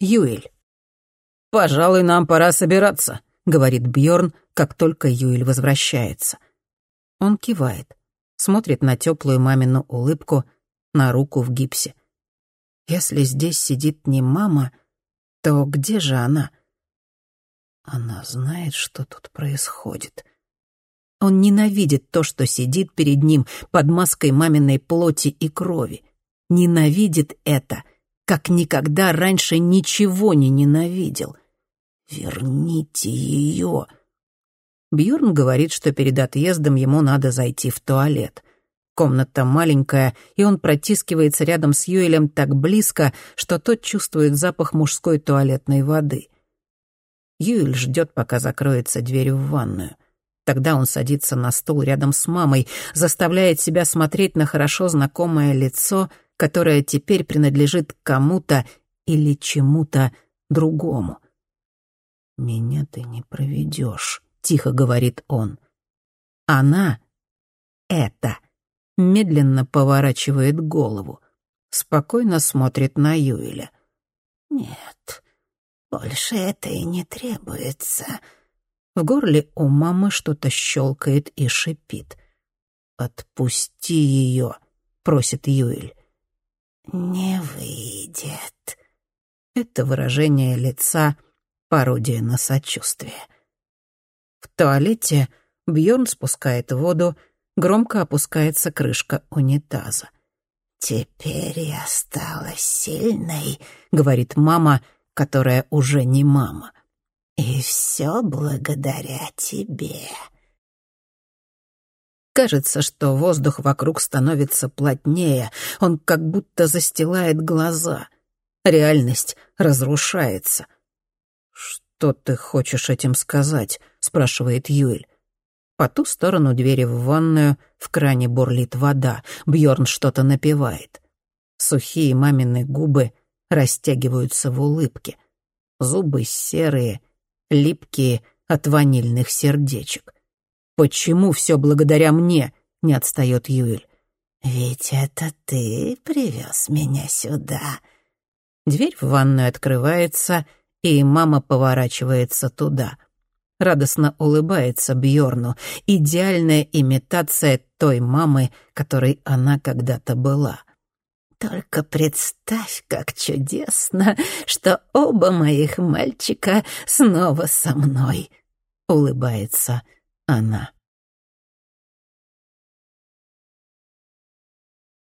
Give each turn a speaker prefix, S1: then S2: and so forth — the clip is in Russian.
S1: Юэль. «Пожалуй, нам пора собираться», — говорит Бьорн, как только Юэль возвращается. Он кивает, смотрит на теплую мамину улыбку, на руку в гипсе. Если здесь сидит не мама, то где же она? Она знает, что тут происходит. Он ненавидит то, что сидит перед ним под маской маминой плоти и крови. Ненавидит это, как никогда раньше ничего не ненавидел. «Верните ее!» Бьюрн говорит, что перед отъездом ему надо зайти в туалет. Комната маленькая, и он протискивается рядом с Юэлем так близко, что тот чувствует запах мужской туалетной воды. Юэль ждет, пока закроется дверь в ванную. Тогда он садится на стул рядом с мамой, заставляет себя смотреть на хорошо знакомое лицо, которое теперь принадлежит кому-то или чему-то другому. «Меня ты не проведешь», — тихо говорит он. Она — это медленно поворачивает голову, спокойно смотрит на Юэля.
S2: «Нет, больше это и не требуется»,
S1: в горле у мамы что-то щелкает и шипит. «Отпусти ее», — просит Юэль.
S2: «Не выйдет».
S1: Это выражение лица — пародия на сочувствие. В туалете Бьорн спускает воду, громко опускается крышка унитаза.
S2: «Теперь я стала сильной», —
S1: говорит мама, которая уже не мама.
S2: И все благодаря тебе.
S1: Кажется, что воздух вокруг становится плотнее, он как будто застилает глаза. Реальность разрушается. «Что ты хочешь этим сказать?» — спрашивает Юэль. По ту сторону двери в ванную в кране бурлит вода. Бьорн что-то напевает. Сухие мамины губы растягиваются в улыбке. Зубы серые, липкие от ванильных сердечек. «Почему все благодаря мне?» — не отстает Юэль.
S2: «Ведь это ты привез меня сюда».
S1: Дверь в ванную открывается, и мама поворачивается туда. Радостно улыбается Бьорну. Идеальная имитация той мамы, которой она когда-то была.
S2: Только представь, как чудесно, что оба моих мальчика снова со мной, улыбается она.